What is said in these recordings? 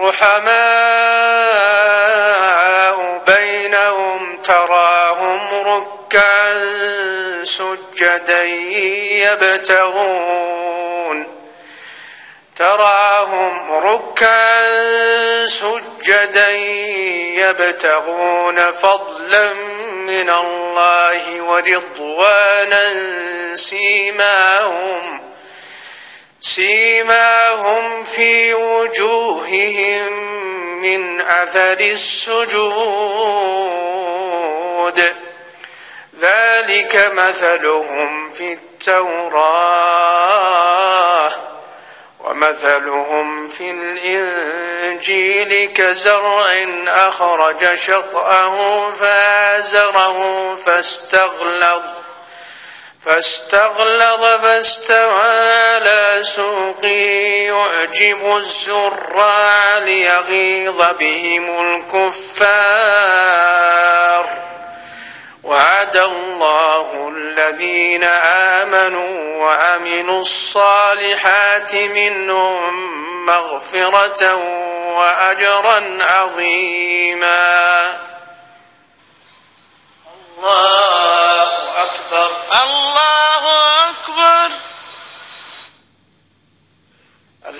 رحماء بينهم تراهم ركعا سجدا يبتغون تراهم ركعا سجدا يبتغون فضلا من الله ورضوانا سيماهم سيماهم في وجوههم من أثر السجود۔ ذلك مثلهم في التوراة۔ ومثلهم في الإنجيل كزرع أخرج شطأه فازره فاستغلظ۔ فاستغلظ فاستوى على سوقه يعجب الزرع ليغيظ بهم الكفار. وعد الله الذين آمنوا وأمنوا الصالحات منهم مغفرة وأجرا عظيما. الله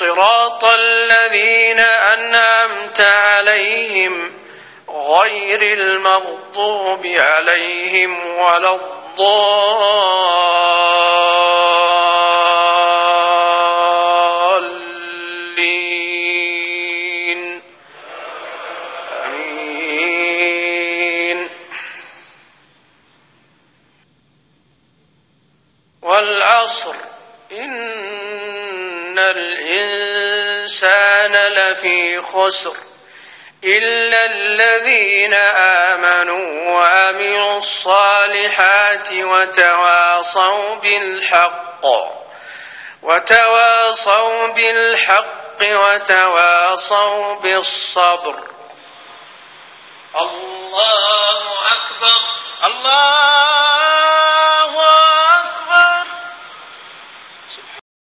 صراط الذين أنعمت عليهم غير المغضوب عليهم ولا الضالين. أمين. والعصر إن ان الانسان لفي خسر الا الذين امنوا وعملوا الصالحات وتواصوا بالحق وتواصوا بالحق وتواصوا بالصبر الله